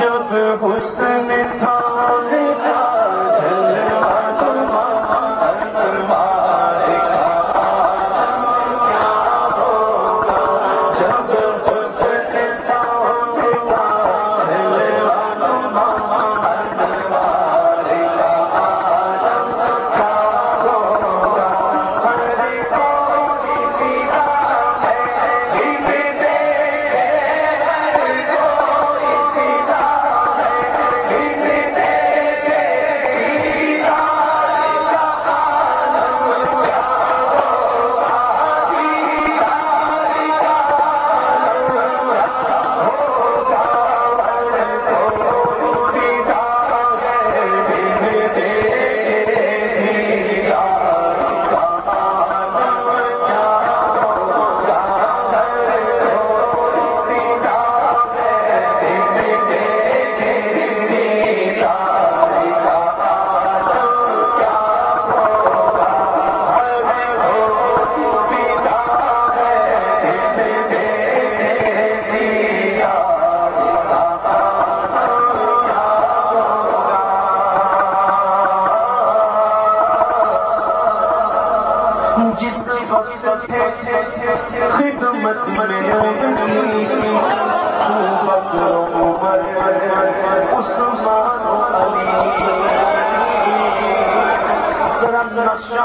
جب حسن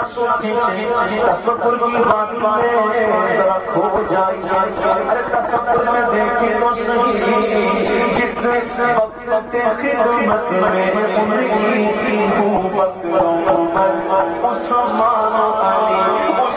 تصور کی بات ذرا کھو جائے ارے تصور میں دیکھے تو صحیح جس وقت خدمت میں ان کی بکروں اس مانو علی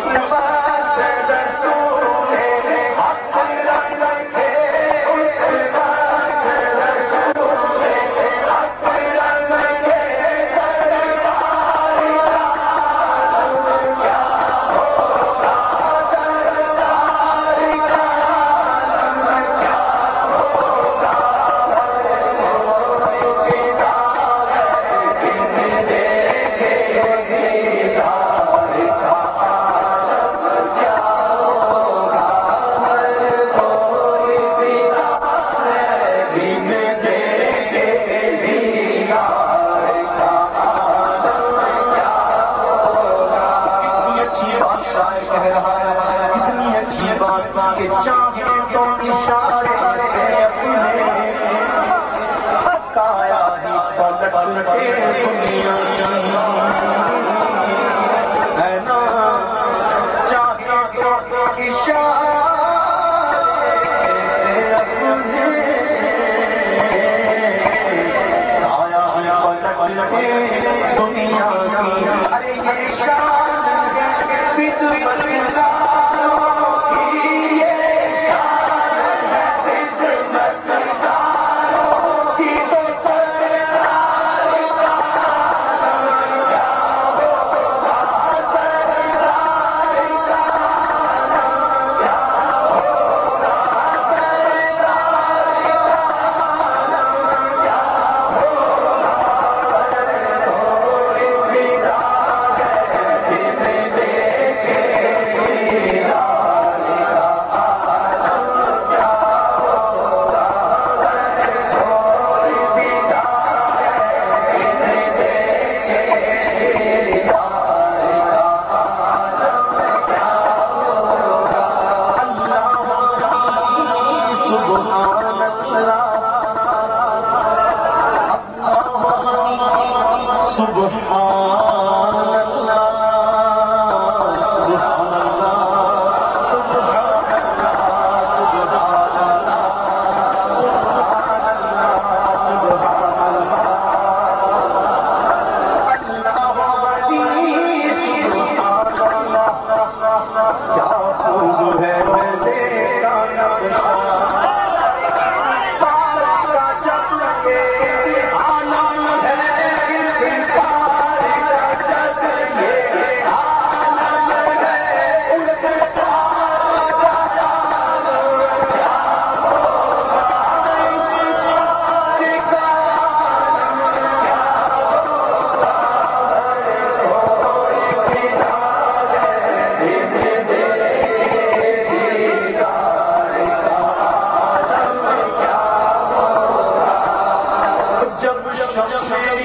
کیا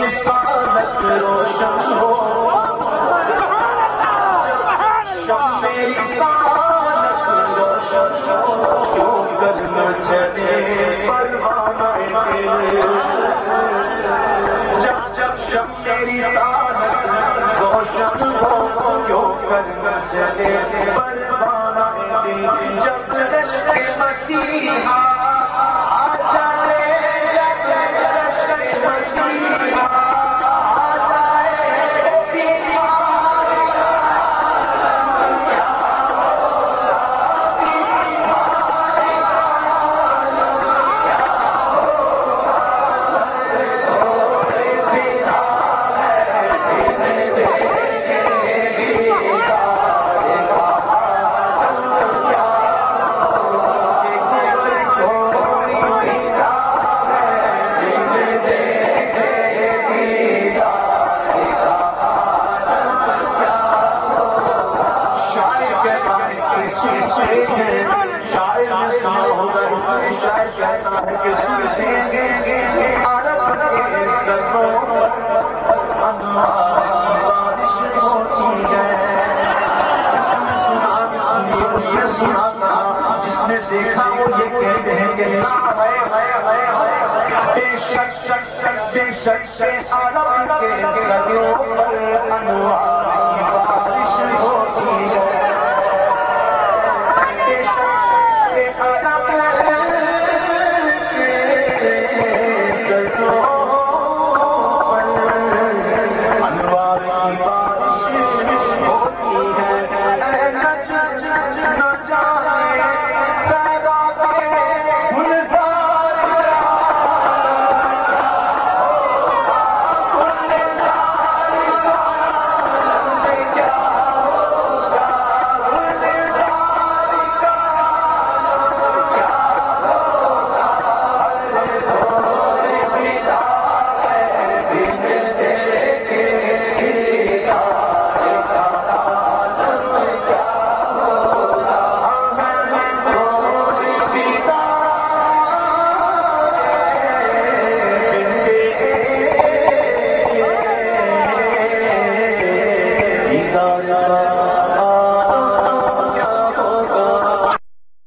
میری روشن ہو۔ شم میری سالت روشن ہو، کیوں کرنا چلے پروانہ دل جب جب شم میری سالت روشن ہو، کیوں کرنا چلے پروانہ دل جب جشن مسیحا ہوگا اس میں شاعر کہتا ہے کہ سوئی سوئی گے گے عرب کے سروں اللہ بارش ہوتی ہے جس نے سنا سنی اسے سناتا جس نے دیکھا وہ یہ کہتے ہیں کہ لا ہے ہے ہے ہے بے شک شک شک بے شک سے عرب کے سروں پر انوار